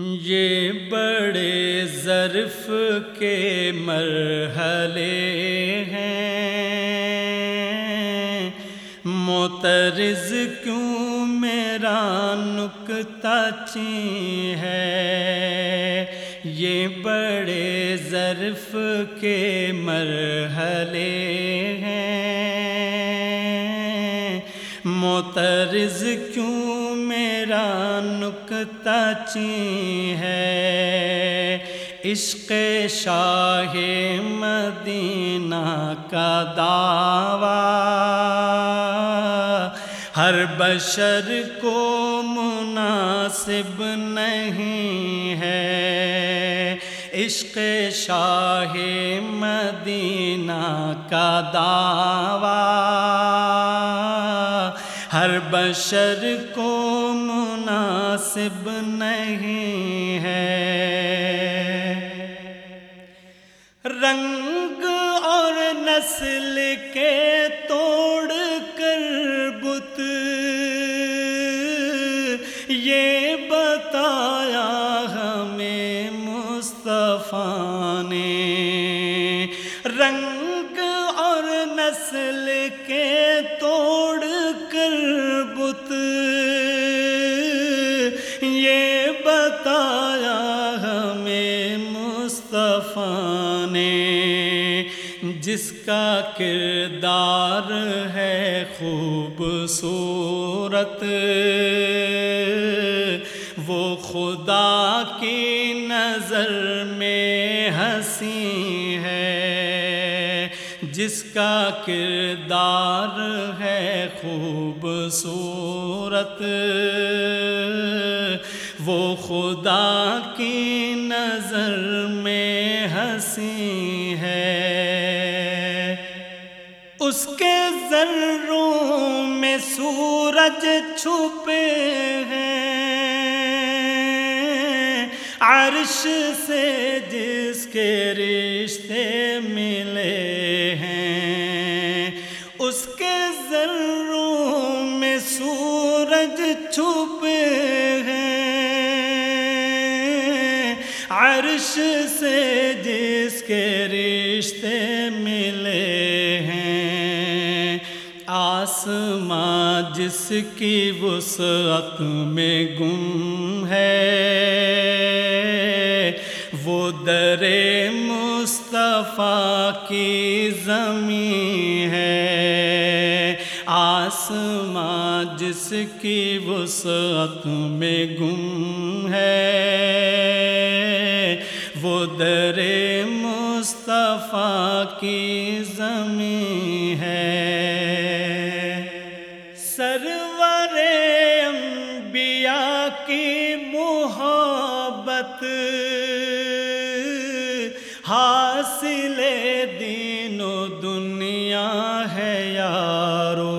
یہ بڑے ظرف کے مرحلے ہیں۔ مترز کیوں میرا نکتہ چی ہے؟ یہ بڑے ظرف کے مرحلے ہیں۔ مترز کیوں میرا نکتہ چی ہے؟ عشق شاہ مدینہ کا دعویٰ۔ ہر بشر کو مناسب نہیں ہے۔ عشق شاہ مدینہ کا دعویٰ۔ ہر بشر کو مناسب نہیں ہے۔ رنگ اور نسل کے توڑ کر بت۔ یہ بتایا ہمیں مصطفیٰ نے۔ رنگ اور نسل جس کا کردار ہے خوبصورت، وہ خدا کی نظر میں ہنسی ہے۔ جس کا کردار ہے خوبصورت، وہ خدا کی نظر میں ہنسی اس کے ذروں میں سورج چھپے ہیں عرش سے جس کے رشتے ملے ہیں، اس کے ذروں میں سورج چھپے ہیں عرش سے جس کے رشتے آسماں، جس کی وسعت میں گم ہے۔ وہ در مصطفیٰ کی زمین ہے۔ آسماں، جس کی وسعت میں گم ہے۔ وہ در مصطفیٰ کی زمین ہے۔ محبت حاصل دین و دنیا ہے یارو۔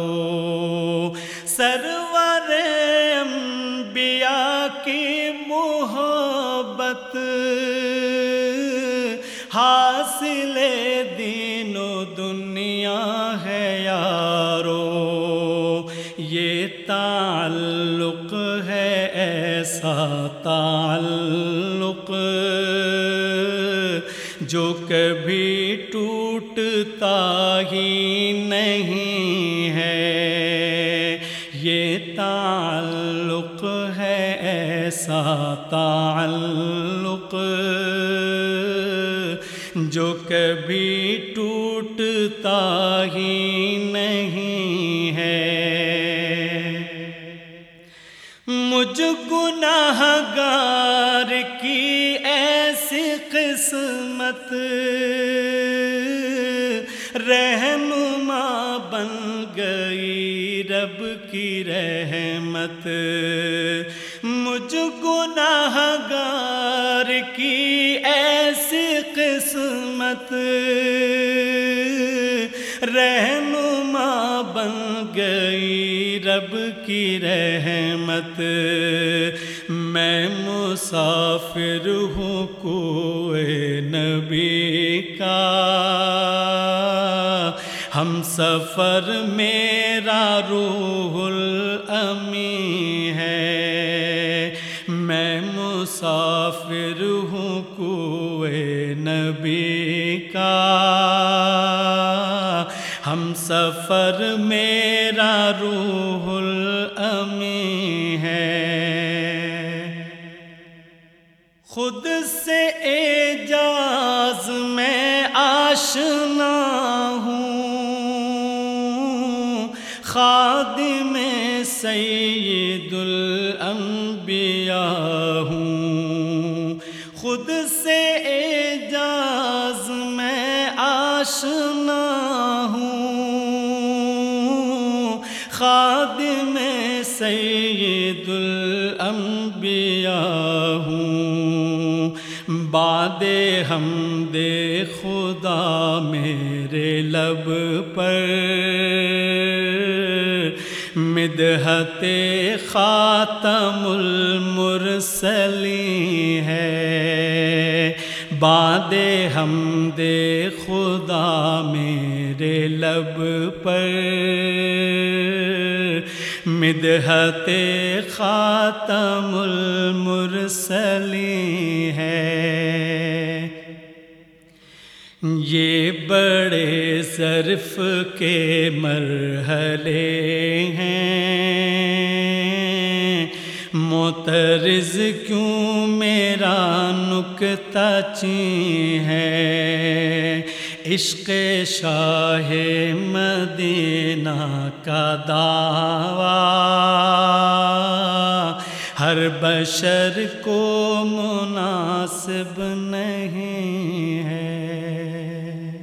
سرور انبیاء کی محبت حاصل دین تعلق ہے ایسا تعلق جو کبھی ٹوٹتا ہی نہیں ہے۔ یہ تعلق ہے ایسا تعلق جو کبھی ٹوٹتا ہی نہیں قسمت رہنما بن گئی رب کی رحمت۔ مجھ گناہ گار کی ایسی قسمت۔ رہنما بن گئی رب کی رحمت۔ میں مسافر ہوں کوئے نبی ہم سفر میرا روح الامی ہے۔ میں مسافر ہوں کوئے نبی کا۔ ہم سفر میرا روح الامی ہے۔ خود سے اعجاز میں آشنا سید الانبیاء ہوں۔ خود سے اعجاز میں آشنا ہوں۔ خادم سید الانبیاء ہوں۔ باد ہم دے خدا میرے لب پر۔ مدحت خاتم المرسلی ہے۔ باد ہم دے خدا میرے لب پر۔ مدحت خاتم المرسلی ہے۔ یہ بڑے صرف کے مرحلے ہیں۔ مترز کیوں میرا نکتہ چی ہے؟ عشق شاہ مدینہ کا دعویٰ۔ ہر بشر کو مناسب نہیں ہے۔